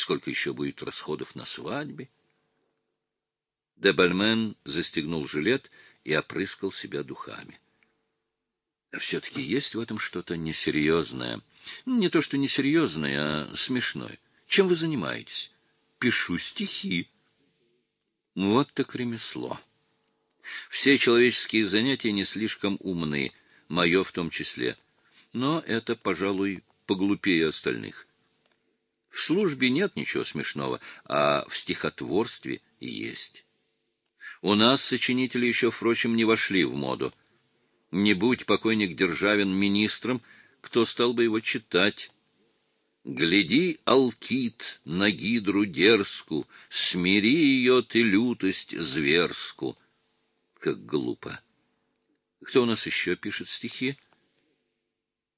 Сколько еще будет расходов на свадьбе? Дебальмен застегнул жилет и опрыскал себя духами. А все-таки есть в этом что-то несерьезное. Не то, что несерьезное, а смешное. Чем вы занимаетесь? Пишу стихи. Вот так ремесло. Все человеческие занятия не слишком умны, мое в том числе. Но это, пожалуй, поглупее остальных. В службе нет ничего смешного, а в стихотворстве есть. У нас сочинители еще, впрочем, не вошли в моду. Не будь покойник Державин министром, кто стал бы его читать? Гляди, Алкит, на гидру дерзку, смири ее ты лютость зверску. Как глупо. Кто у нас еще пишет стихи?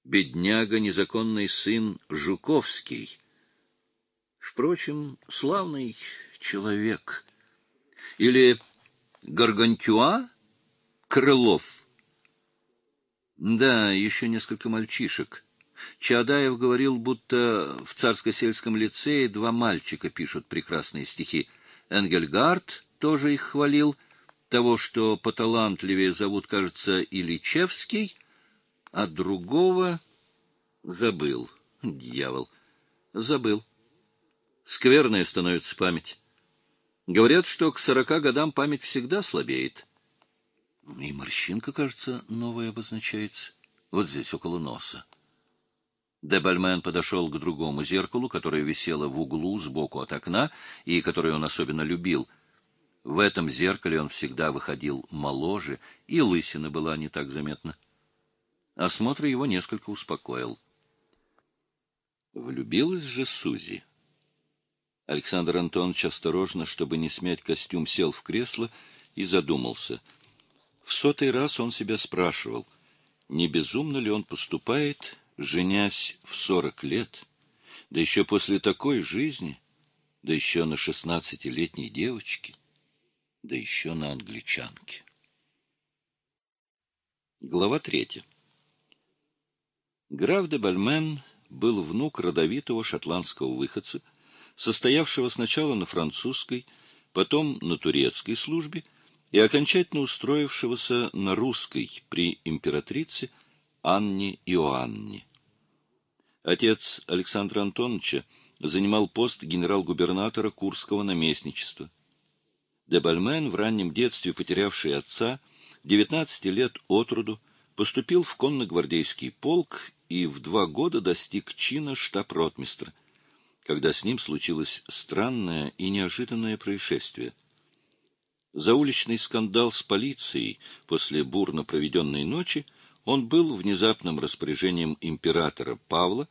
Бедняга, незаконный сын Жуковский. Впрочем, славный человек. Или Гаргантюа? Крылов. Да, еще несколько мальчишек. Чадаев говорил, будто в царско-сельском лицее два мальчика пишут прекрасные стихи. Энгельгард тоже их хвалил. Того, что поталантливее зовут, кажется, Ильичевский, а другого забыл. Дьявол, забыл. Скверная становится память. Говорят, что к сорока годам память всегда слабеет. И морщинка, кажется, новая обозначается. Вот здесь, около носа. Дебальмен подошел к другому зеркалу, которое висело в углу сбоку от окна и которое он особенно любил. В этом зеркале он всегда выходил моложе, и лысина была не так заметна. Осмотр его несколько успокоил. Влюбилась же Сузи. Александр Антонович осторожно, чтобы не смять костюм, сел в кресло и задумался. В сотый раз он себя спрашивал, не безумно ли он поступает, женясь в сорок лет, да еще после такой жизни, да еще на шестнадцатилетней девочке, да еще на англичанке. Глава третья. Граф де Бальмен был внук родовитого шотландского выходца, состоявшего сначала на французской, потом на турецкой службе и окончательно устроившегося на русской при императрице Анне Иоанне. Отец Александра Антоновича занимал пост генерал-губернатора Курского наместничества. Дебальмен, в раннем детстве потерявший отца, 19 лет от роду, поступил в конногвардейский полк и в два года достиг чина штаб-ротмистра когда с ним случилось странное и неожиданное происшествие. За скандал с полицией после бурно проведенной ночи он был внезапным распоряжением императора Павла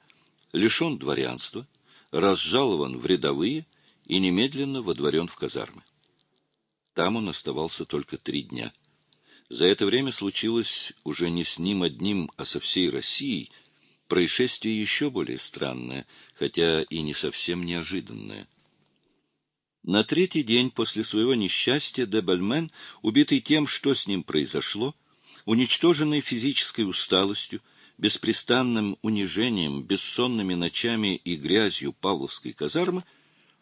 лишен дворянства, разжалован в рядовые и немедленно водворен в казармы. Там он оставался только три дня. За это время случилось уже не с ним одним, а со всей Россией происшествие еще более странное, хотя и не совсем неожиданное. На третий день после своего несчастья Дебальмен, убитый тем, что с ним произошло, уничтоженный физической усталостью, беспрестанным унижением, бессонными ночами и грязью Павловской казармы,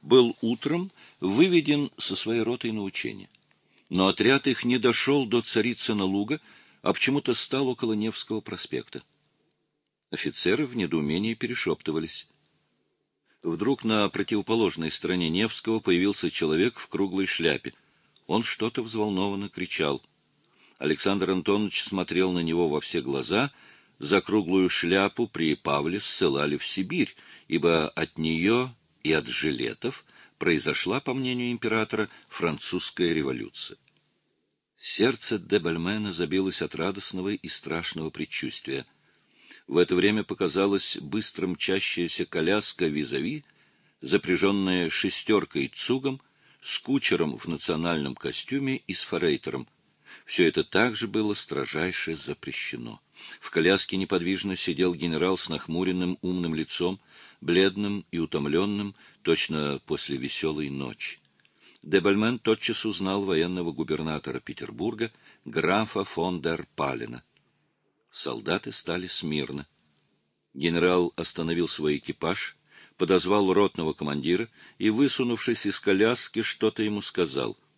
был утром выведен со своей ротой на учение. Но отряд их не дошел до Царицына луга, а почему-то стал около Невского проспекта. Офицеры в недоумении перешептывались. Вдруг на противоположной стороне Невского появился человек в круглой шляпе. Он что-то взволнованно кричал. Александр Антонович смотрел на него во все глаза. За круглую шляпу при Павле ссылали в Сибирь, ибо от нее и от жилетов произошла, по мнению императора, французская революция. Сердце Дебальмена забилось от радостного и страшного предчувствия — в это время показалась быстро мчащаяся коляска визави, запряженная шестеркой цугом, с кучером в национальном костюме и с форейтером. Все это также было строжайше запрещено. В коляске неподвижно сидел генерал с нахмуренным умным лицом, бледным и утомленным, точно после веселой ночи. Дебальмен тотчас узнал военного губернатора Петербурга, графа фон дер Палена. Солдаты стали смирно. Генерал остановил свой экипаж, подозвал ротного командира и, высунувшись из коляски, что-то ему сказал —